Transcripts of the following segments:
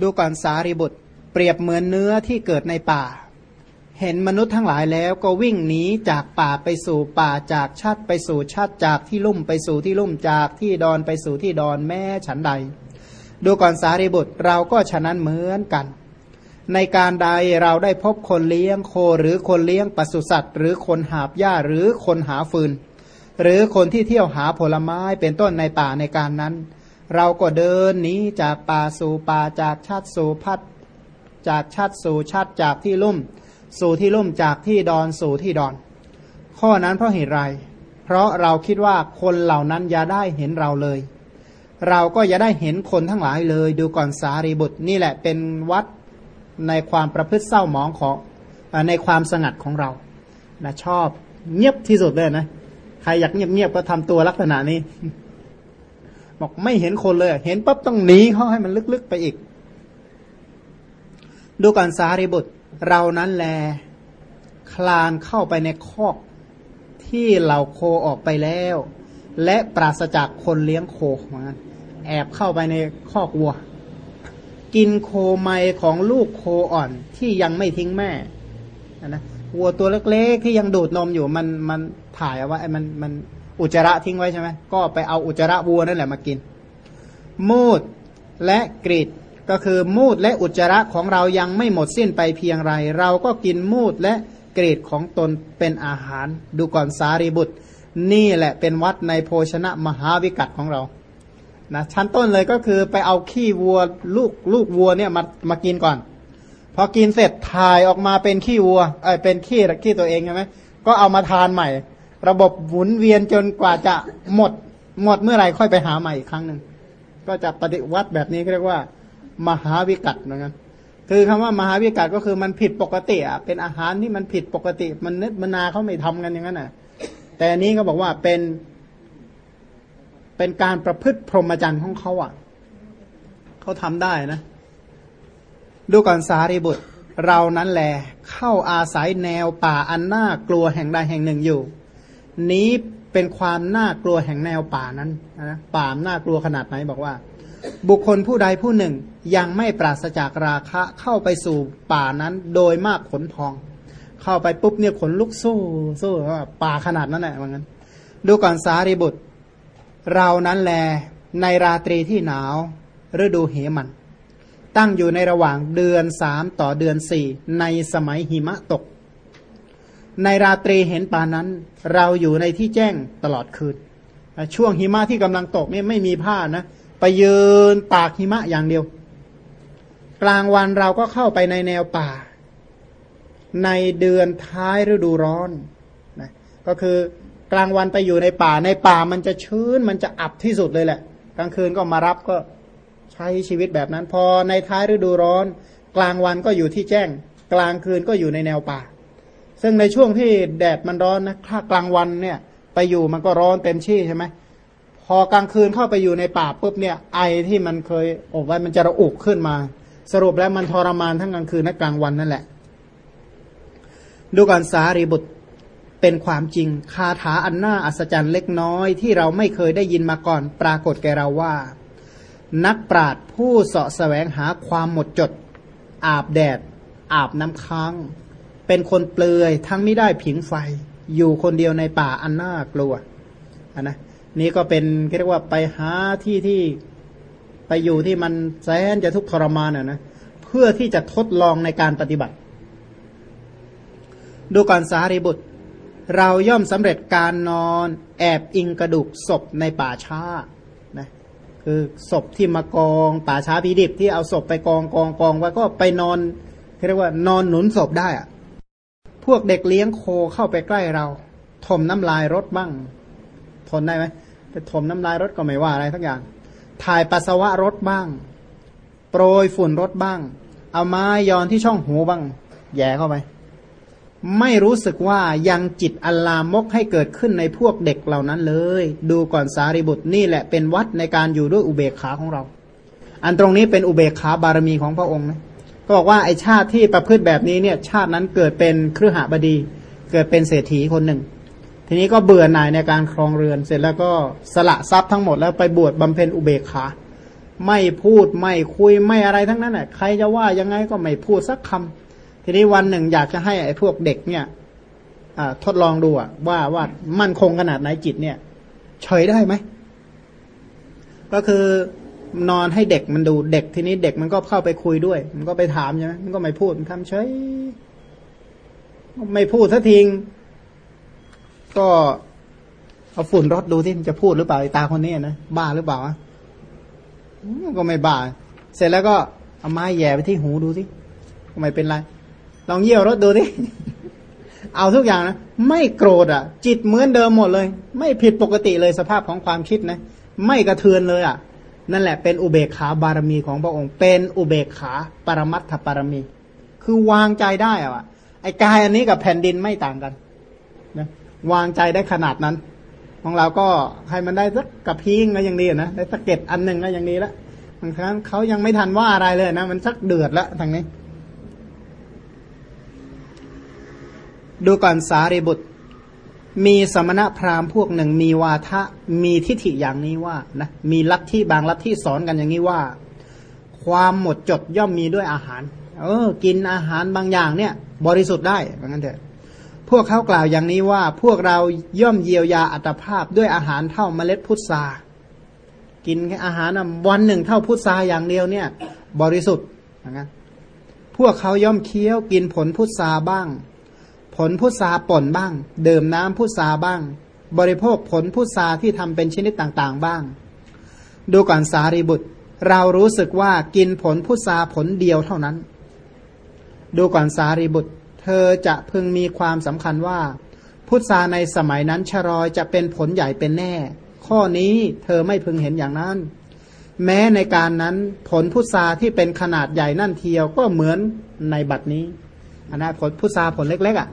ดูก่อนสารีบุตร เปรียบเหมือนเนื้อที่เกิดในป่า เห็นมนุษย์ทั้งหลายแล้วก็วิ่งหนีจากป่าไปสู่ป่าจากชาติไปสู่ชาติจากที่ลุ่มไปสู่ที่ลุ่มจากที่ดอนไปสู่ที่ดอนแม่ฉันใด ดูก่อนสารีบุตรเราก็ฉะนั้นเหมือนกัน ในการใดเราได้พบคนเลี้ยงโคหรือคนเลี้ยงปศุสัตว์ หรือคนหาบหญ้าหรือคนหาฟืน หรือคนที่เที่ยวหาผลไม้เป็นต้นในป่าในการนั้น เราก็เดินหนีจากป่าสู่ป่าจากชาติสู่พัดจากชาติสู่ชาติจากที่ลุ่ม สู่ที่ลุ่มจากที่ดอนสู่ที่ดอน ข้อนั้นเพราะเหตุไร เพราะเราคิดว่าคนเหล่านั้นอย่าได้เห็นเราเลย เราก็อย่าได้เห็นคนทั้งหลายเลย ดูก่อนสารีบุตรนี่แหละเป็นวัดในความประพฤติเศร้าหมองของในความสงัดของเรานะชอบเงียบที่สุดเลยนะ ใครอยากเงียบๆก็ทำตัวลักษณะนี้ บอกไม่เห็นคนเลย เห็นปั๊บต้องหนีเขาให้มันลึกๆไปอีก ดูก่อนสารีบุตร เรานั้นแล คลานเข้าไปในคอกที่เหล่าโคออกไปแล้ว และปราศจากคนเลี้ยงโคมือนกันแอบเข้าไปในคอกวัว กินโคไมของลูกโคอ่อนที่ยังไม่ทิ้งแม่นะวัวตัวเล็กๆที่ยังดูดนมอยู่มันมันถ่ายเอาไว้มันมัน อุจจาระทิ้งไว้ใช่ไหมก็ไปเอาอุจจาระวัวนั่นแหละมากิน มูดและกรีดก็คือมูดและอุจจาระของเรายังไม่หมดสิ้นไปเพียงไร เราก็กินมูดและกรีดของตนเป็นอาหาร ดูก่อนสารีบุตร นี่แหละเป็นวัดในโภชนะมหาวิกัตของเรานะชั้นต้นเลยก็คือไปเอาขี้วัวลูกลูกวัวเนี่ยมามากินก่อน พอกินเสร็จถ่ายออกมาเป็นขี้วัวเออเป็นขี้ขี้ตัวเองใช่ไหมก็เอามาทานใหม่ ระบบหมุนเวียนจนกว่าจะหมด หมดเมื่อไหร่ค่อยไปหาใหม่อีกครั้งหนึ่งก็จะปฏิวัติแบบนี้เรียกว่า มหาวิกัตเหมือนกันคือคำว่ามหาวิกัตก็คือมันผิดปกติอะเป็นอาหารที่มันผิดปกติ มันนึกมนาเขาไม่ทำกันอย่างนั้นอะ แต่อันนี้ก็บอกว่าเป็น เป็นการประพฤติพรหมจรรย์ของเขาอะเขาทำได้นะ ดูก่อนสารีบุตร เรานั้นแหลเข้าอาศัยแนวป่าอันน่ากลัวแห่งใดแห่งหนึ่งอยู่ นี้เป็นความน่ากลัวแห่งแนวป่านั้นนะป่าน่ากลัวขนาดไหนบอกว่า บุคคลผู้ใดผู้หนึ่งยังไม่ปราศจากราคะเข้าไปสู่ป่านั้น โดยมากขนพอง เข้าไปปุ๊บเนี่ยขนลุกสู้สู้ว่ป่าขนาดนั้นแหละว่างั้น ดูก่อนสารีบุตร เรานั้นแลในราตรีที่หนาวฤดูเหมัน ตั้งอยู่ในระหว่างเดือนสามต่อเดือนสี่ในสมัยหิมะตก ในราตรีเห็นป่านั้น เราอยู่ในที่แจ้งตลอดคืน ช่วงหิมะที่กำลังตกเนี่ยไม่มีผ้านะไปยืนตากหิมะอย่างเดียว กลางวันเราก็เข้าไปในแนวป่า ในเดือนท้ายฤดูร้อนนะก็คือกลางวันไปอยู่ในป่าในป่ามันจะชื้นมันจะอับที่สุดเลยแหละ กลางคืนก็มารับก็ใช้ชีวิตแบบนั้น พอในท้ายฤดูร้อน กลางวันก็อยู่ที่แจ้ง กลางคืนก็อยู่ในแนวป่า ซึ่งในช่วงที่แดดมันร้อนนะถ้ากลางวันเนี่ย ไปอยู่มันก็ร้อนเต็มที่ใช่ไหมพอกลางคืนเข้าไปอยู่ในป่าปุ๊บเนี่ย ไอที่มันเคยอบไว้มันจะระอุขึ้นมา สรุปแล้วมันทรมานทั้งกลางคืนและกลางวันนั่นแหละ ดูก่อนสารีบุตรเป็นความจริงคาถาอันน่าอัศจรรย์เล็กน้อยที่เราไม่เคยได้ยินมาก่อนปรากฏแก่เราว่า นักปราดผู้เสาะแสวงหาความหมดจด อาบแดด อาบน้ำค้าง เป็นคนเปลือย ทั้งไม่ได้ผิงไฟ อยู่คนเดียวในป่าอันน่ากลัวอันนะนี่ก็เป็นเรียกว่าไปหาที่ที่ไปอยู่ที่มันแสนจะทุกข์ทรมานอะนะเพื่อที่จะทดลองในการปฏิบัติ ดูก่อนสารีบุตร เราย่อมสำเร็จการนอนแอบอิงกระดูกศพในป่าช้านะคือศพที่มากองป่าช้าพีดิบที่เอาศพไปกองกองกองไว้ก็ไปนอนเรียกว่านอนหนุนศพได้อะ พวกเด็กเลี้ยงโคเข้าไปใกล้เรา ถมน้ำลายรถบ้าง ทนได้ไหมไปถมน้ำลายรถก็ไม่ว่าอะไรทั้งอย่าง ถ่ายปัสสาวะรถบ้าง โปรยฝุ่นรถบ้าง เอาไม้ยอนที่ช่องหูบ้าง แย่เข้าไป ไม่รู้สึกว่ายังจิตอัลลามกให้เกิดขึ้นในพวกเด็กเหล่านั้นเลย ดูก่อนสารีบุตรนี่แหละเป็นวัดในการอยู่ด้วยอุเบกขาของเรา อันตรงนี้เป็นอุเบกขาบารมีของพระองค์นะ ก็บอกว่าไอชาติที่ประพฤติแบบนี้เนี่ย ชาตินั้นเกิดเป็นเครือหบดี เกิดเป็นเศรษฐีคนหนึ่ง ทีนี้ก็เบื่อหน่ายในการครองเรือน เสร็จแล้วก็สละทรัพย์ทั้งหมดแล้วไปบวชบำเพ็ญอุเบกขา ไม่พูดไม่คุยไม่อะไรทั้งนั้นแหละใครจะว่ายังไงก็ไม่พูดสักคำทีนี้วันหนึ่งอยากจะให้ไอ้พวกเด็กเนี่ยทดลองดูว่าว่ามั่นคงขนาดไหนจิตเนี่ยเฉยได้ไหมก็คือ นอนให้เด็กมันดูเด็กทีนี้เด็กมันก็เข้าไปคุยด้วย มันก็ไปถามใช่ไหมมันก็ไม่พูดมันทำเฉยไม่พูดสักทีก็เอาฝุ่นรถดูที่มันจะพูดหรือเปล่าตาคนนี้นะบ้าหรือเปล่าก็ไม่บ้า เสร็จแล้วก็เอาไม้แย่ไปที่หูดูสิก็ไม่เป็นไร ลองเยี่ยวรถดูสิเอาทุกอย่างนะไม่โกรธอะ จิตเหมือนเดิมหมดเลย ไม่ผิดปกติเลยสภาพของความคิดนะ ไม่กระเทือนเลยอะ นั่นแหละเป็นอุเบกขาบารมีของพระองค์ เป็นอุเบกขาปรมัตถบารมี คือวางใจได้อะไอ้กายอันนี้กับแผ่นดินไม่ต่างกันนะวางใจได้ขนาดนั้น ของเราก็ให้มันได้สักกระพิงก็ยังดีนะได้สักเก็ดอันหนึ่งก็ยังดีแล้วบางครั้งเขายังไม่ทันว่าอะไรเลยนะ มันสักเดือดล้วทางนี้ ดูก่อนสารีบุตร มีสมณะพราหมณ์พวกหนึ่งมีวาทะมีทิฏฐิอย่างนี้ว่านะมีลัทธิบางลัทธิสอนกันอย่างนี้ว่า ความหมดจดย่อมมีด้วยอาหาร เออ กินอาหารบางอย่างเนี่ย บริสุทธิ์ได้เหมือนกันเถอะพวกเขากล่าวอย่างนี้ว่าพวกเราย่อมเยียวยาอัตภาพด้วยอาหารเท่าเมล็ดพุทรากินแค่อาหารวันหนึ่งเท่าพุทราอย่างเดียวเนี่ย บริสุทธิ์นะพวกเขาย่อมเคี้ยวกินผลพุทราบ้าง ลพุทราป่นบ้างเดิมน้ำพุทราบ้าง บริโภคผลพุทราที่ทำเป็นชนิดต่างๆบ้าง ดูก่อนสารีบุตร เรารู้สึกว่ากินผลพุทราผลเดียวเท่านั้น ดูก่อนสารีบุตร เธอจะพึงมีความสำคัญว่าพุทธาในสมัยนั้นชรอยจะเป็นผลใหญ่เป็นแน่ ข้อนี้เธอไม่พึงเห็นอย่างนั้น แม้ในการนั้นผลพุทราที่เป็นขนาดใหญ่นั่นเทียวก็เหมือนในบัดนี้อันนั้นผลพุทราผลเล็กๆอะ่ะ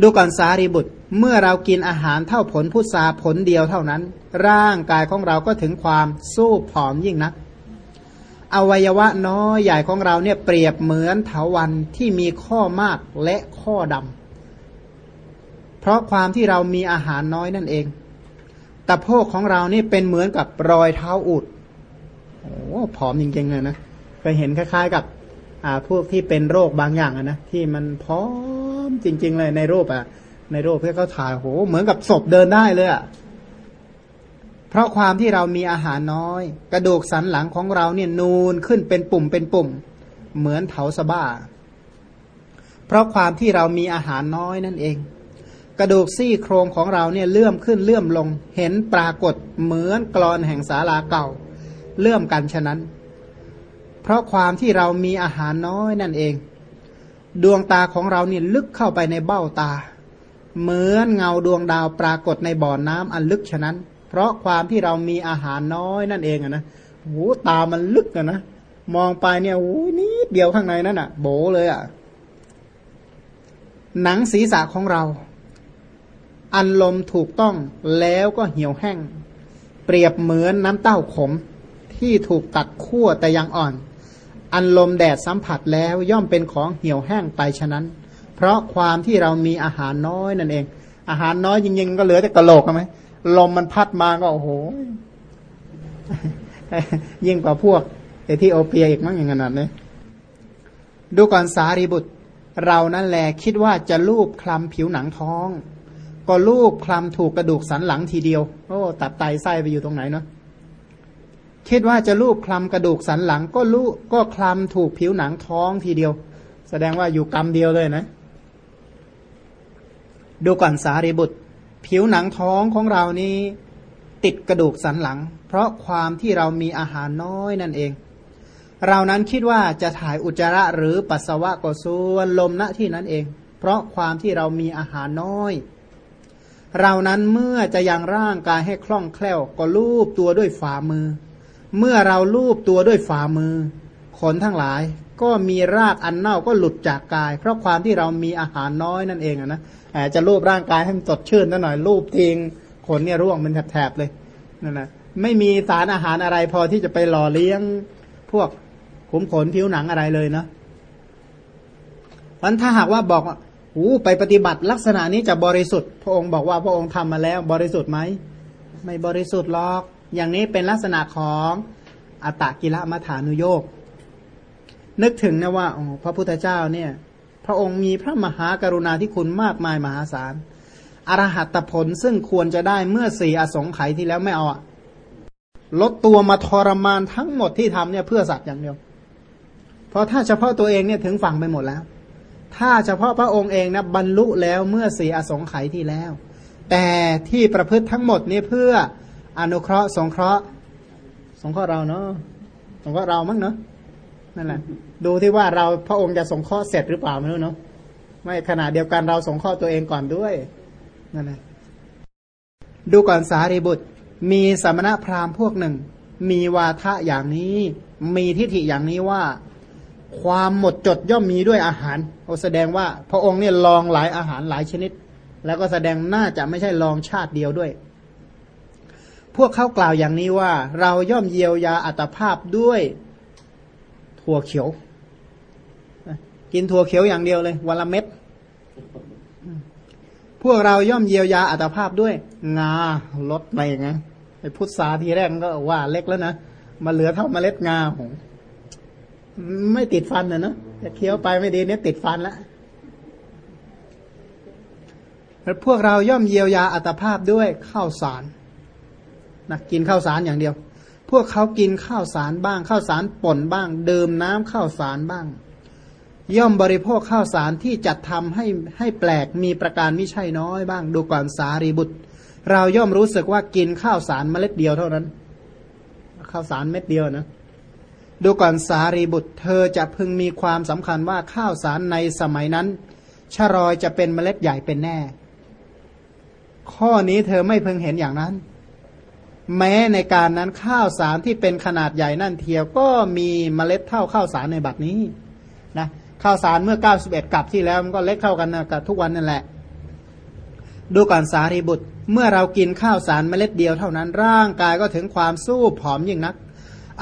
ดูก่อนสารีบุตร เมื่อเรากินอาหารเท่าผลพุทราผลเดียวเท่านั้น ร่างกายของเราก็ถึงความสู้ผอมยิ่งนัก อวัยวะน้อยใหญ่ของเราเนี่ยเปรียบเหมือนเถาวันที่มีข้อมากและข้อดำเพราะความที่เรามีอาหารน้อยนั่นเองตะโพกของเรานี่เป็นเหมือนกับรอยเท้าอุดโอ้ผอมจริงๆเลยนะไปเห็นคล้าย ๆ กับ อ่าพวกที่เป็นโรคบางอย่างนะที่มันพร้อม จริง ๆ เลยในรูปอะ ในรูปเพื่เขาถ่ายโห เหมือนกับศพเดินได้เลยอะเพราะความที่เรามีอาหารน้อย กระดูกสันหลังของเราเนี่ยนูนขึ้นเป็นปุ่มเป็นปุ่ม เหมือนเถาสบ้า เพราะความที่เรามีอาหารน้อยนั่นเอง กระดูกซี่โครงของเราเนี่ยเลื่อมขึ้นเลื่อมลง เห็นปรากฏเหมือนกรอนแห่งศาลาเก่า เลื่อมกันฉะนั้น เพราะความที่เรามีอาหารน้อยนั่นเอง ดวงตาของเราเนี่ยลึกเข้าไปในเบ้าตา เหมือนเงาดวงดาวปรากฏในบ่อนน้ำอันลึกฉะนั้น เพราะความที่เรามีอาหารน้อยนั่นเองอะนะโอ้ตามันลึกอะนะมองไปเนี่ยโอ้นิดเดียวข้างในนั่นอะโบเลยอะหนังศีรษะของเรา อันลมถูกต้องแล้วก็เหี่ยวแห้ง เปรียบเหมือนน้ำเต้าขมที่ถูกตัดขั้วแต่ยังอ่อน อันลมแดดสัมผัสแล้วย่อมเป็นของเหี่ยวแห้งไปฉะนั้น เพราะความที่เรามีอาหารน้อยนั่นเอง อาหารน้อยจริงๆก็เหลือแต่กระโหลกใช่ไหมลมมันพัดมาก็โอ้โหยิ่งกว่าพวกเอธิโอเปียอีกมั้งอย่างนั้นเลยดูก่อนสารีบุตร เรานั่นแหละคิดว่าจะลูบคลำผิวหนังท้อง ก็ลูบคลำถูกกระดูกสันหลังทีเดียว โอ้ตับไตไส้ไปอยู่ตรงไหนเนาะ คิดว่าจะลูบคลำกระดูกสันหลังก็ลูก็คลำถูกผิวหนังท้องทีเดียว แสดงว่าอยู่กรรมเดียวเลยนะ ดูก่อนสารีบุตร ผิวหนังท้องของเรานี้ ติดกระดูกสันหลัง เพราะความที่เรามีอาหารน้อยนั่นเอง เรานั้นคิดว่าจะถ่ายอุจจาระหรือปัสสาวะก็ส่วนลมณที่นั้นเอง เพราะความที่เรามีอาหารน้อยเรานั้นเมื่อจะยังร่างกายให้คล่องแคล่ว ก็ลูบตัวด้วยฝ่ามือ เมื่อเราลูบตัวด้วยฝ่ามือ ขนทั้งหลาย ก็มีรากอันเน่าก็หลุดจากกาย เพราะความที่เรามีอาหารน้อยนั่นเองนะจะรูปร่างกายให้มันสดชื่นหน่อยรูปทิ้งขนเนี่ยร่วงเป็นแถบๆเลยนั่นนะไม่มีสารอาหารอะไรพอที่จะไปหล่อเลี้ยงพวกขุมขนผิวหนังอะไรเลยเนาะวันถ้าหากว่าบอกว่าหูไปปฏิบัติลักษณะนี้จะบริสุทธิ์ พระองค์บอกว่าพระองค์ทำมาแล้ว บริสุทธิ์ไหมไม่บริสุทธิ์หรอก อย่างนี้เป็นลักษณะของอัตตกิลมัฐานุโยกนึกถึงนะว่าอ๋อพระพุทธเจ้าเนี่ย พระองค์มีพระมหากรุณาธิคุณมากมายมหาศาลอรหัตผลซึ่งควรจะได้เมื่อสี่อสงไขยที่แล้วไม่เอาอะลดตัวมาทรมานทั้งหมดที่ทำเนี่ยเพื่อสัตว์อย่างเดียว เพราะถ้าเฉพาะตัวเองเนี่ยถึงฝั่งไปหมดแล้ว ถ้าเฉพาะพระองค์เองนะบรรลุแล้วเมื่อสี่อสงไขยที่แล้ว แต่ที่ประพฤติทั้งหมดนี้เพื่อ อนุเคราะห์สงเคราะห์ สงเคราะห์เราเนาะสงเคราะห์เรามั้งเนาะนั่นแหละดูที่ว่าเราพระองค์จะสงเคราะห์เสร็จหรือเปล่าไม่รู้เนาะไม่ขณะเดียวกันเราสงเคราะห์ตัวเองก่อนด้วยนั่นแหละดูก่อนสารีบุตร มีสมณพราหมณ์พวกหนึ่ง มีวาทะอย่างนี้ มีทิฏฐิอย่างนี้ว่า ความหมดจดย่อมมีด้วยอาหารโอแสดงว่าพระองค์เนี่ยลองหลายอาหารหลายชนิด แล้วก็แสดงน่าจะไม่ใช่ลองชาติเดียวด้วย พวกเขากล่าวอย่างนี้ว่า เราย่อมเยียวยาอัตภาพด้วยถั่วเขียว กินถั่วเขียวอย่างเดียวเลย วันละเม็ด พวกเราย่อมเยียวยาอัตภาพด้วย งาลดไปไงไอ้พุทธาทีแรกก็ว่าเล็กแล้วนะมาเหลือเท่าเมล็ดงาหงไม่ติดฟันนะเนาะจะเคี้ยวไปไม่ดีเนี่ยติดฟันล้วแล้วพวกเราย่อมเยียวยาอัตภาพด้วยข้าวสาร นะกินข้าวสารอย่างเดียว พวกเขากินข้าวสารบ้าง ข้าวสารป่นบ้าง เดื่มน้ำข้าวสารบ้าง ย่อมบริโภคข้าวสารที่จัดทำให้ให้แปลกมีประการไม่ใช่น้อยบ้าง ดูก่อนสารีบุตร เราย่อมรู้สึกว่ากินข้าวสารเมล็ดเดียวเท่านั้น ข้าวสารเม็ดเดียวนะดูก่อนสารีบุตร เธอจะพึงมีความสำคัญว่าข้าวสารในสมัยนั้นชรอยจะเป็นเมล็ดใหญ่เป็นแน่ ข้อนี้เธอไม่พึงเห็นอย่างนั้น แม้ในการนั้นข้าวสารที่เป็นขนาดใหญ่นั่นเทียวก็มีเมล็ดเท่าข้าวสารในบัดนี้นะข้าวสารเมื่อ 91กับที่แล้วมันก็เล็กเท่ากันนะกับทุกวันนั่นแหละ ดูก่อนสารีบุตร เมื่อเรากินข้าวสารเมล็ดเดียวเท่านั้น ร่างกายก็ถึงความสู้ผอมยิ่งนัก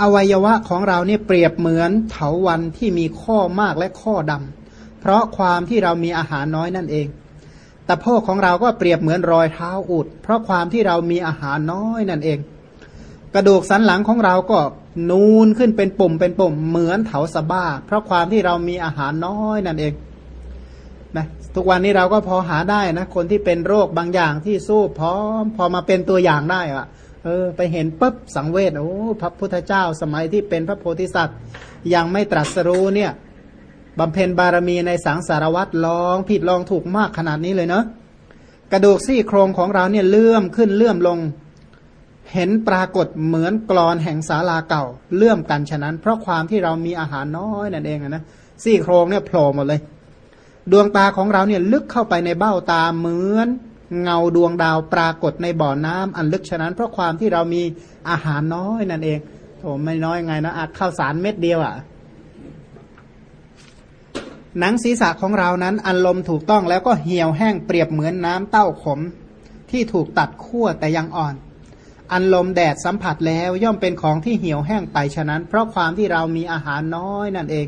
อวัยวะของเราเนี่ยเปรียบเหมือนเถาวันที่มีข้อมากและข้อดำเพราะความที่เรามีอาหารน้อยนั่นเอง แต่พ่อของเราก็เปรียบเหมือนรอยเท้าอุด เพราะความที่เรามีอาหารน้อยนั่นเอง กระดูกสันหลังของเราก็นูนขึ้นเป็นปุ่มเป็นปุ่มเหมือนเถาสบ้า เพราะความที่เรามีอาหารน้อยนั่นเองนะทุกวันนี้เราก็พอหาได้นะคนที่เป็นโรคบางอย่างที่สู้พร้อมพอมาเป็นตัวอย่างได้อะเออ ไปเห็นปุ๊บสังเวชโอ้พระพุทธเจ้าสมัยที่เป็นพระโพธิสัตว์ ยังไม่ตรัสรู้เนี่ย บำเพ็ญบารมีในสังสารวัตรลองผิดลองถูกมากขนาดนี้เลยเนาะกระดูกซี่โครงของเราเนี่ยเลื่อมขึ้นเลื่อมลง เห็นปรากฏเหมือนกรอนแห่งศาลาเก่า เลื่อมกันฉะนั้น เพราะความที่เรามีอาหารน้อยนั่นเองนะซี่โครงเนี่ยโผล่หมดเลย ดวงตาของเราเนี่ยลึกเข้าไปในเบ้าตาเหมือน เงาดวงดาวปรากฏในบ่อน้ำอันลึกฉะนั้น เพราะความที่เรามีอาหารน้อยนั่นเองโถไม่น้อยไงนะอาจข้าวสารเม็ดเดียวอะ่ะ หนังศีรษะของเรานั้นอันลมถูกต้องแล้วก็เหี่ยวแห้งเปรียบเหมือนน้ำเต้าขม ที่ถูกตัดขั้วแต่ยังอ่อน อันลมแดดสัมผัสแล้วย่อมเป็นของที่เหี่ยวแห้งไปฉะนั้น เพราะความที่เรามีอาหารน้อยนั่นเอง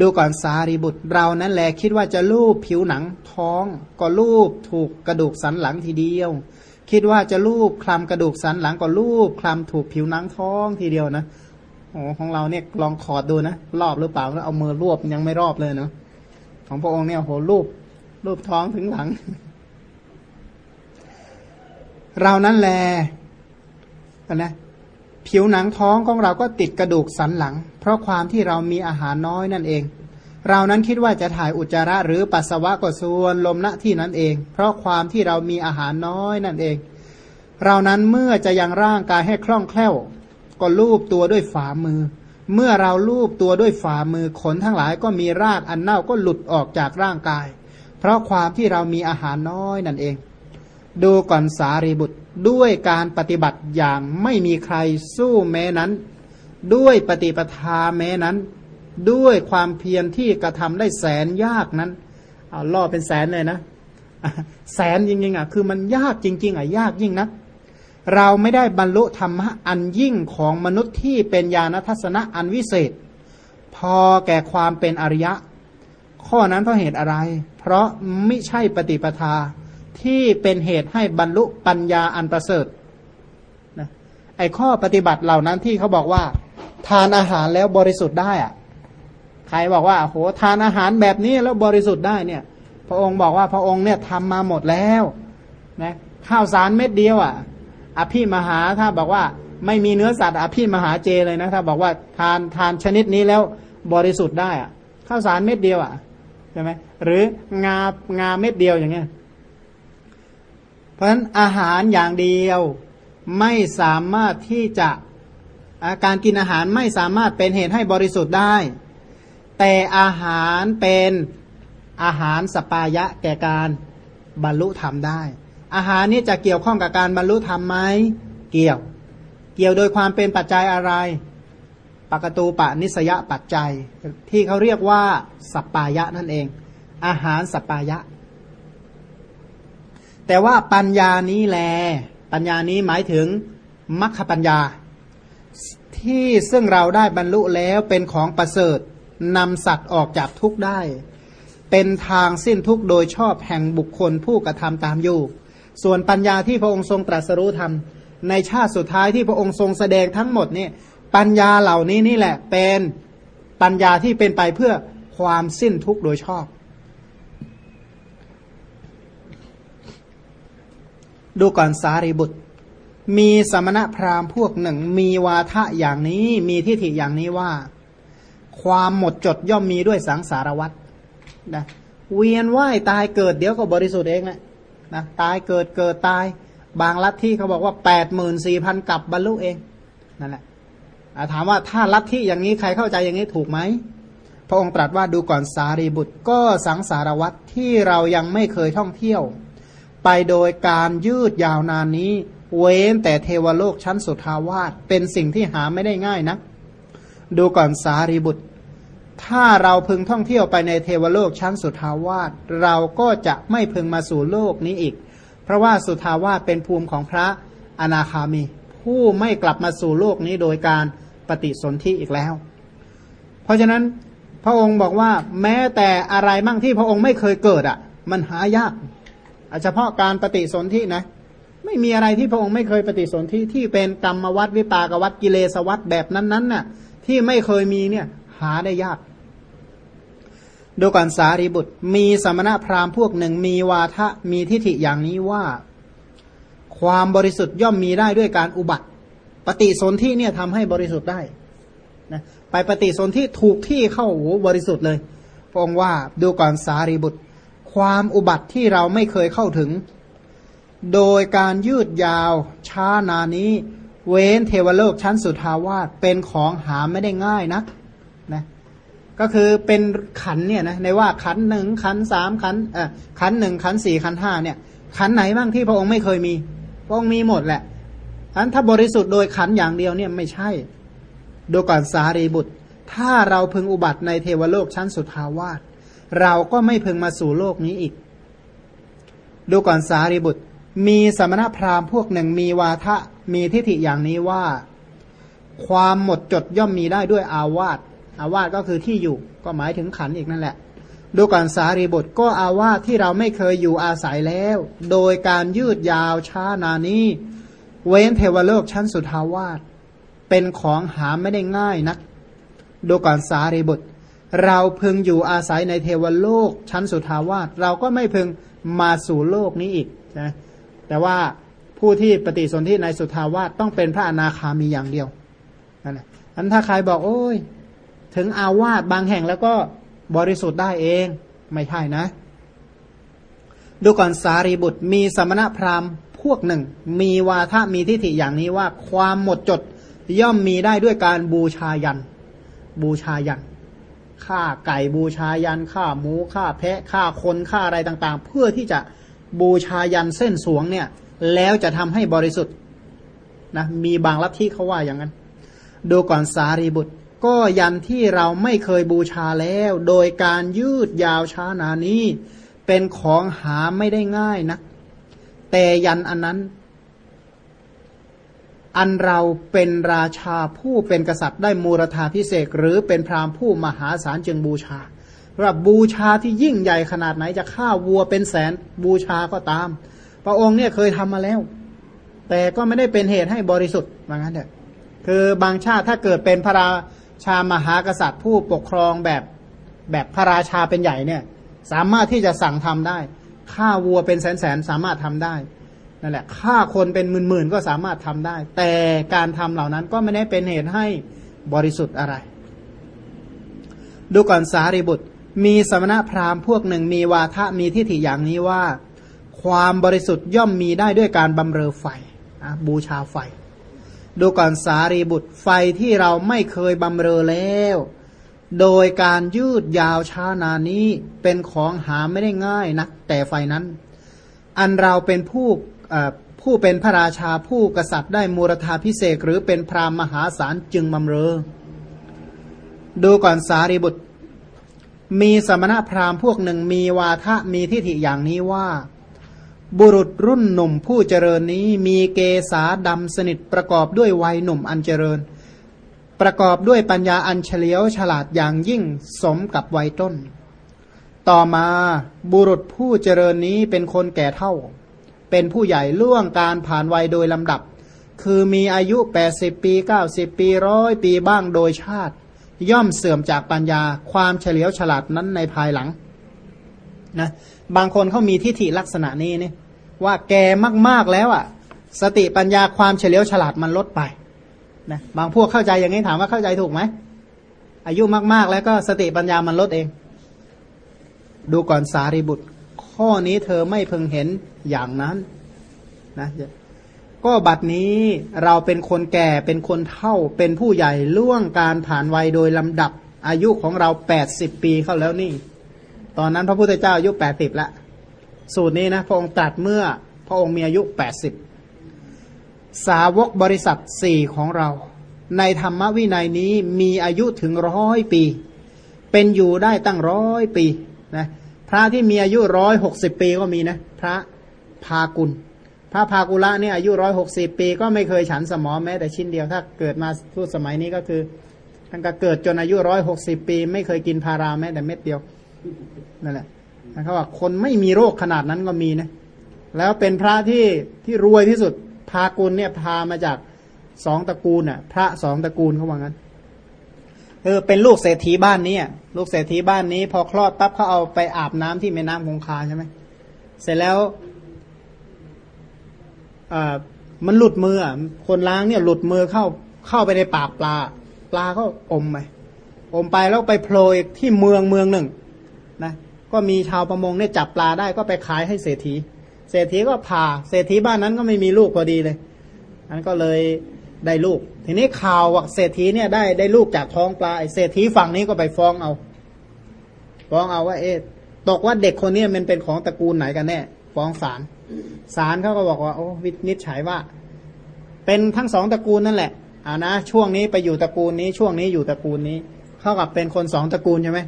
ดูก่อนสารีบุตรเรานั้นแลคิดว่าจะลูบผิวหนังท้องก็ลูบถูกกระดูกสันหลังทีเดียว คิดว่าจะลูบคลำกระดูกสันหลังก็ลูบคลำถูกผิวหนังท้องทีเดียวนะ อ้ของเราเนี่ยลองขอดดูนะรอบหรือเปล่าแล้วเอามือรวบยังไม่รอบเลยเนาะของพระองค์เนี่ยโหลูบลูบท้องถึงหลัง เรานั้นแลนะผิวหนังท้องของเราก็ติดกระดูกสันหลัง เพราะความที่เรามีอาหารน้อยนั่นเอง เรานั้นคิดว่าจะถ่ายอุจจาระหรือปัสสาวะก็ส่วนลมณที่นั้นเอง เพราะความที่เรามีอาหารน้อยนั่นเอง เรานั้นเมื่อจะยังร่างกายให้คล่องแคล่ว ก็ลูบตัวด้วยฝ่ามือ เมื่อเราลูบตัวด้วยฝ่ามือขนทั้งหลายก็มีรากอันเน่าก็หลุดออกจากร่างกาย เพราะความที่เรามีอาหารน้อยนั่นเอง ดูก่อนสารีบุตรด้วยการปฏิบัติอย่างไม่มีใครสู้แม้นั้น ด้วยปฏิปทาแม้นั้น ด้วยความเพียรที่กระทำได้แสนยากนั้นเอาล่อเป็นแสนเลยนะแสนจริงๆอะคือมันยากจริง ๆ อะยากยิ่งนะ เราไม่ได้บรรลุธรรมะอันยิ่งของมนุษย์ที่เป็นญาณทัศนะอันวิเศษ พอแก่ความเป็นอริยะ ข้อนั้นเพราะเหตุอะไร เพราะไม่ใช่ปฏิปทาที่เป็นเหตุให้บรรลุปัญญาอันประเสริฐนะไอข้อปฏิบัติเหล่านั้นที่เขาบอกว่า ทานอาหารแล้วบริสุทธิ์ได้อะใครบอกว่าโหทานอาหารแบบนี้แล้วบริสุทธิ์ได้เนี่ย พระองค์บอกว่าพระองค์เนี่ยทำมาหมดแล้วนะข้าวสารเม็ดเดียวอะ อภิมหาถ้าบอกว่าไม่มีเนื้อสัตว์อภิมหาเจเลยนะถ้าบอกว่าทานทานชนิดนี้แล้วบริสุทธิ์ได้อะข้าวสารเม็ดเดียวอะใช่ไหมหรืองางาเม็ดเดียวอย่างเงี้ยเพราะฉะนั้นอาหารอย่างเดียวไม่สามารถที่จะการกินอาหารไม่สามารถเป็นเหตุให้บริสุทธิ์ได้ แต่อาหารเป็นอาหารสปายะแก่การบรรลุธรรมได้ อาหารนี้จะเกี่ยวข้องกับการบรรลุธรรมไหมเกี่ยว เกี่ยวโดยความเป็นปัจจัยอะไรปกตูปะนิสยปัจจัย ที่เขาเรียกว่าสัปายะนั่นเอง อาหารสปายะ แต่ว่าปัญญานี้แล ปัญญานี้หมายถึงมัคคปัญญา ที่ซึ่งเราได้บรรลุแล้วเป็นของประเสริฐนำสัตว์ออกจากทุกข์ได้ เป็นทางสิ้นทุกข์โดยชอบแห่งบุคคลผู้กระทำตามอยู่ ส่วนปัญญาที่พระองค์ทรงตรัสรู้ธรรมในชาติสุดท้ายที่พระองค์ทรงแสดงทั้งหมดนี่ปัญญาเหล่านี้นี่แหละเป็นปัญญาที่เป็นไปเพื่อความสิ้นทุกข์โดยชอบ ดูก่อนสารีบุตร มีสมณะพราหมณ์พวกหนึ่ง มีวาทะอย่างนี้ มีทิฏฐิอย่างนี้ว่า ความหมดจดย่อมมีด้วยสังสารวัตรนะเวียนว่ายตายเกิดเดี๋ยวก็บริสุทธิ์เองแหละ นะตายเกิดเกิดตาย บางลัทธิเขาบอกว่าแปดหมื่นสี่พันกับบรรลุเองนั่นแหละถามว่าถ้าลัทธิอย่างนี้ใครเข้าใจอย่างนี้ถูกไหมพระองค์ตรัสว่าดูก่อนสารีบุตรก็สังสารวัตรที่เรายังไม่เคยท่องเที่ยว ไปโดยการยืดยาวนานนี้ เว้นแต่เทวโลกชั้นสุทาวาสเป็นสิ่งที่หาไม่ได้ง่ายนะ ดูก่อนสารีบุตร ถ้าเราพึงท่องเที่ยวไปในเทวโลกชั้นสุทาวาสเราก็จะไม่พึงมาสู่โลกนี้อีก เพราะว่าสุทาวาสเป็นภูมิของพระอนาคามี ผู้ไม่กลับมาสู่โลกนี้โดยการปฏิสนธิอีกแล้ว เพราะฉะนั้นพระองค์บอกว่าแม้แต่อะไรมั่งที่พระองค์ไม่เคยเกิดอะ มันหายากเฉพาะการปฏิสนธินะ ไม่มีอะไรที่พระองค์ไม่เคยปฏิสนธิที่เป็นกรรมวัดวิปากวัดกิเลสวัดแบบนั้นๆน่ะที่ไม่เคยมีเนี่ย หาได้ยาก ดูก่อนสารีบุตร มีสมณะพราหมณ์พวกหนึ่งมีวาทะมีทิฏฐิอย่างนี้ว่า ความบริสุทธิ์ย่อมมีได้ด้วยการอุบัติ ปฏิสนธิเนี่ยทำให้บริสุทธิ์ได้นะไปปฏิสนธิถูกที่เข้าโบริสุทธิ์เลยพระองค์ว่าดูก่อนสารีบุตร ความอุบัติที่เราไม่เคยเข้าถึง โดยการยืดยาวช้านานี้ เว้นเทวโลกชั้นสุทาวาสเป็นของหาไม่ได้ง่ายนะนะ ก็คือเป็นขันเนี่ยนะในว่าขันหนึ่งขันสามขันเอ่อขันหนึ่งขันสี่ขันห้าเนี่ย ขันไหนบ้างที่พระองค์ไม่เคยมี พระองค์มีหมดแหละอันถ้าบริสุทธิ์โดยขันอย่างเดียวเนี่ยไม่ใช่ ดูก่อนสารีบุตร ถ้าเราพึงอุบัติในเทวโลกชั้นสุทาวาสเราก็ไม่พึงมาสู่โลกนี้อีก ดูก่อนสารีบุตร มีสมณพราหมณ์พวกหนึ่งมีวาทะมีทิฏฐิอย่างนี้ว่า ความหมดจดย่อมมีได้ด้วยอาวาส อาวาสก็คือที่อยู่ ก็หมายถึงขันอีกนั่นแหละ ดูก่อนสารีบุตรก็อาวาสที่เราไม่เคยอยู่อาศัยแล้ว โดยการยืดยาวช้านานี้ เว้นเทวโลกชั้นสุทาวาสเป็นของหาไม่ได้ง่ายนัก ดูก่อนสารีบุตรเราพึงอยู่อาศัยในเทวโลกชั้นสุทาวาสเราก็ไม่พึงมาสู่โลกนี้อีกนะแต่ว่าผู้ที่ปฏิสนธิในสุทาวาสต้องเป็นพระอนาคามีอย่างเดียวนั่นแหละอันถ้าใครบอกโอ้ย ถึงอาวาสบางแห่งแล้วก็บริสุทธิ์ได้เองไม่ใช่นะ ดูก่อนสารีบุตรมีสมณพราหมณ์วกหนึ่ง มีวาทะมีทิฏฐิอย่างนี้ว่าความหมดจดย่อมมีได้ด้วยการบูชายัน บูชายันฆ่าไก่บูชายันฆ่าหมูฆ่าแพะฆ่าคนฆ่าอะไรต่างๆ เพื่อที่จะบูชายันเส้นสวงเนี่ย แล้วจะทำให้บริสุทธิ์นะมีบางลัทธิเขาว่าอย่างนั้น ดูก่อนสารีบุตร ก็ยันที่เราไม่เคยบูชาแล้ว โดยการยืดยาวช้านานี้ เป็นของหาไม่ได้ง่ายนะแต่ยันอันนั้น อันเราเป็นราชาผู้เป็นกษัตริย์ได้มูรธาพิเศษหรือเป็นพราหมณ์ผู้มหาศาลจึงบูชาว่าบูชาที่ยิ่งใหญ่ขนาดไหนจะฆ่าวัวเป็นแสนบูชาก็ตาม พระองค์เนี่ยเคยทำมาแล้ว แต่ก็ไม่ได้เป็นเหตุให้บริสุทธิ์ว่างั้นเถอะคือบางชาติถ้าเกิดเป็นพระรา ชามหากษัตริย์ผู้ปกครองแบบแบบพระราชาเป็นใหญ่เนี่ย สามารถที่จะสั่งทำได้ฆ่าวัวเป็นแสนแสนสามารถทำได้นั่นแหละฆ่าคนเป็นหมื่นหมื่นก็สามารถทำได้ แต่การทำเหล่านั้นก็ไม่ได้เป็นเหตุให้บริสุทธิ์อะไร ดูก่อนสารีบุตร มีสมณพราหมณ์พวกหนึ่งมีวาทะมีทิฏฐิอย่างนี้ว่า ความบริสุทธิ์ย่อมมีได้ด้วยการบำเรอไฟบูชาไฟ ดูก่อนสารีบุตรไฟที่เราไม่เคยบำเรอแล้ว โดยการยืดยาวช้านานนี้เป็นของหาไม่ได้ง่ายนักแต่ไฟนั้น อันเราเป็นผู้ผู้เป็นพระราชาผู้กษัตริย์ได้มูรธาพิเศษหรือเป็นพรามมหาศาลจึงบำเรอ ดูก่อนสารีบุตร มีสมณพราหมณ์พวกหนึ่งมีวาทะมีทิฏฐิอย่างนี้ว่า บุรุษรุ่นหนุ่มผู้เจริญนี้มีเกษาดำสนิทประกอบด้วยวัยหนุ่มอันเจริญ ประกอบด้วยปัญญาอันเฉลียวฉลาดอย่างยิ่งสมกับวัยต้น ต่อมาบุรุษผู้เจริญนี้เป็นคนแก่เท่า เป็นผู้ใหญ่ล่วงการผ่านวัยโดยลำดับ คือมีอายุ 80 ปี 90 ปีร้อยปีบ้างโดยชาติ ย่อมเสื่อมจากปัญญาความเฉลียวฉลาดนั้นในภายหลัง นะบางคนเขามีทิฏฐิลักษณะนี้นี่ว่าแกมากๆแล้วอะ่ะ สติปัญญาความเฉลียวฉลาดมันลดไปนะบางพวกเข้าใจอย่างนี้ถามว่าเข้าใจถูกไหมอายุมาก ๆ แล้วก็สติปัญญามันลดเอง ดูก่อนสารีบุตร ข้อนี้เธอไม่พึงเห็นอย่างนั้นนะก็บัดนี้เราเป็นคนแก่เป็นคนเฒ่า เป็นผู้ใหญ่ล่วงการผ่านวัยโดยลำดับ อายุของเราแปดสิบปีเข้าแล้วนี่ ตอนนั้นพระพุทธเจ้าอายุแปดสิบละสูตรนี้นะพระองค์ตรัสเมื่อพระองค์มีอายุแปดสิบสาวกบริษัทสี่ของเรา ในธรรมวินัยนี้มีอายุถึงร้อยปี เป็นอยู่ได้ตั้งร้อยปีนะพระที่มีอายุร้อยหกสิบปีก็มีนะพระพากุล พระพากุละเนี่ยอายุร้อยหกสิบปี ก็ไม่เคยฉันสมอแม้แต่ชิ้นเดียวถ้าเกิดมาทุกสมัยนี้ก็คือตั้งแต่เกิดจนอายุร้อยหกสิบปี ไม่เคยกินพาราแม้แต่เม็ดเดียว นั่นแหละเขาว่าคนไม่มีโรคขนาดนั้นก็มีนะ แล้วเป็นพระที่ที่รวยที่สุด พากุลเนี่ยพามาจากสองตระกูลน่ะ พระสองตระกูลเขาว่างั้น เออ เป็นลูกเศรษฐีบ้านนี้ลูกเศรษฐีบ้านนี้ พอคลอดปั๊บเขาเอาไปอาบน้ำที่แม่น้ำคงคาใช่ไหมเสร็จแล้วอ่ามันหลุดมือคนล้างเนี่ยหลุดมือเข้าเข้าไปในปากปลา ปลาก็อมไปอมไปแล้วไปโผล่ที่เมืองเมืองหนึ่ง นะก็มีชาวประมงเนี่ยจับปลาได้ก็ไปขายให้เศรษฐี เศรษฐีก็ผ่าเศรษฐีบ้านนั้นก็ไม่มีลูกพอดีเลยอันก็เลยได้ลูก ทีนี้ข่าวว่าเศรษฐีเนี่ยได้ได้ลูกจากท้องปลาเศรษฐีฝั่งนี้ก็ไปฟ้องเอา ฟ้องเอาว่า เอ๊ะตกว่าเด็กคนนี้มันเป็นของตระกูลไหนกันแน่ ฟ้องศาลศาลเขาก็บอกว่าโอ้วินิจฉัยว่า เป็นทั้งสองตระกูลนั่นแหละอ่านะช่วงนี้ไปอยู่ตระกูลนี้ ช่วงนี้อยู่ตระกูลนี้ เข้ากับเป็นคนสองตระกูลใช่ไหม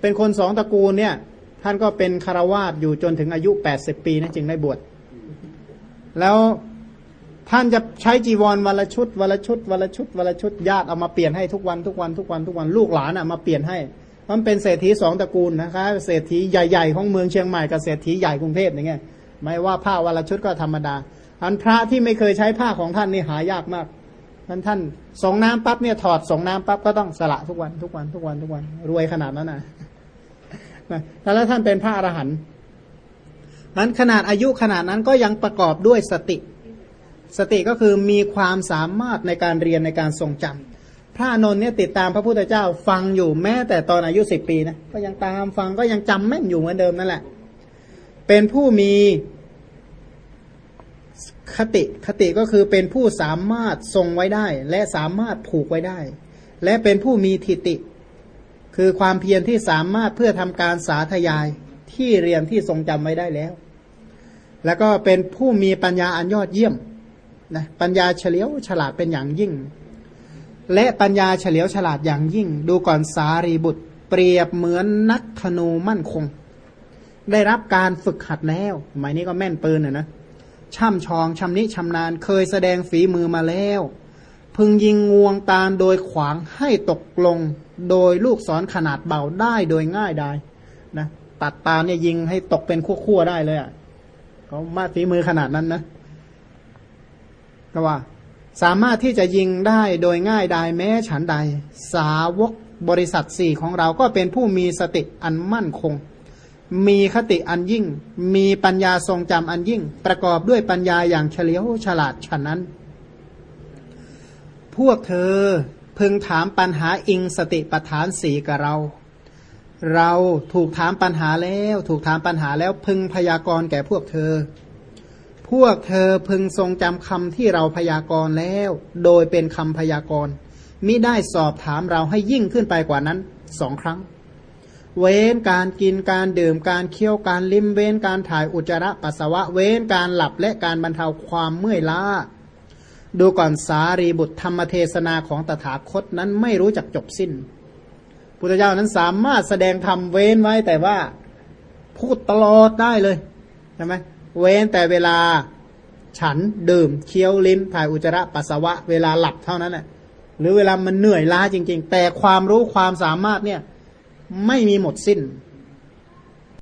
เป็นคนสองตระกูลเนี่ย ท่านก็เป็นคารวาสอยู่จนถึงอายุแปดสิบปีนะจึงได้บวชแล้วท่านจะใช้จีวรวันละชุดวันละชุดวันละชุดวันละชุดญาติเอามาเปลี่ยนให้ทุกวันทุกวันทุกวันทุกวันลูกหลานอะมาเปลี่ยนให้มันเป็นเศรษฐีสองตระกูลนะคะเศรษฐีใหญ่ๆของเมืองเชียงใหม่กับเศรษฐีใหญ่กรุงเทพอย่างเงี้ยไม่ว่าผ้าวันละชุดก็ธรรมดาอันพระที่ไม่เคยใช้ผ้าของท่านนี่หายากมาก ท่านท่านสงน้ำปั๊บเนี่ยถอดสงน้ำปั๊บก็ต้องสละทุกวันทุกวันทุกวันทุกวัน รวยขนาดนั้นนะแล้วท่านเป็นพระอรหันต์นั้นขนาดอายุขนาดนั้นก็ยังประกอบด้วยสติ สติก็คือมีความสามารถในการเรียนในการทรงจำพระนนท์เนี่ยติดตามพระพุทธเจ้าฟังอยู่แม้แต่ตอนอายุสิบปีนะก็ยังตามฟังก็ยังจำแม่นอยู่เหมือนเดิมนั่นแหละ เป็นผู้มี คติคติก็คือเป็นผู้สามารถทรงไว้ได้ และสามารถผูกไว้ได้ และเป็นผู้มีทิติ คือความเพียรที่สามารถเพื่อทำการสาธยายที่เรียนที่ทรงจำไว้ได้แล้ว แล้วก็เป็นผู้มีปัญญาอันยอดเยี่ยมนะปัญญาเฉลียวฉลาดเป็นอย่างยิ่ง และปัญญาเฉลียวฉลาดอย่างยิ่ง ดูก่อนสารีบุตร เปรียบเหมือนนักธนูมั่นคง ได้รับการฝึกหัดแล้วหมายนี้ก็แม่นปืนนะนะ ช่ำชองชำนิชำนาญเคยแสดงฝีมือมาแล้ว พึงยิงงวงตาลโดยขวางให้ตกลง โดยลูกศรขนาดเบาได้โดยง่ายได้นะตัดตาเนี่ยยิงให้ตกเป็นขั้วๆได้เลยอะ่ะเขามาฝีมือขนาดนั้นนะก็ว่า สามารถที่จะยิงได้โดยง่ายดายแม้ฉันใด สาวกบริษัทสี่ของเราก็เป็นผู้มีสติอันมั่นคง มีคติอันยิ่ง มีปัญญาทรงจำอันยิ่ง ประกอบด้วยปัญญาอย่างเฉลียวฉลาดฉะนั้น พวกเธอพึงถามปัญหาอิงสติปฐานสีกับเรา เราถูกถามปัญหาแล้ว ถูกถามปัญหาแล้วพึงพยากรณ์แก่พวกเธอ พวกเธอพึงทรงจำคำที่เราพยากรณ์แล้ว โดยเป็นคำพยากรณ์มิได้สอบถามเราให้ยิ่งขึ้นไปกว่านั้นสองครั้ง เว้นการกินการดื่มการเคี้ยวการลิ้มเว้นการถ่ายอุจจาระปัสสาวะเว้นการหลับและการบรรเทาความเมื่อยล้าดูก่อนสารีบุตรธรรมเทศนาของตถาคตนั้นไม่รู้จักจบสิ้น พุทธเจ้านั้นสามารถแสดงธรรมเว้นไว้แต่ว่าพูดตลอดได้เลยใช่ไหมเว้นแต่เวลาฉันดื่มเคี้ยวลิ้มถ่ายอุจจาระปัสสาวะเวลาหลับเท่านั้นแหละหรือเวลามันเหนื่อยล้าจริง ๆ แต่ความรู้ความสามารถเนี่ย ไม่มีหมดสิ้น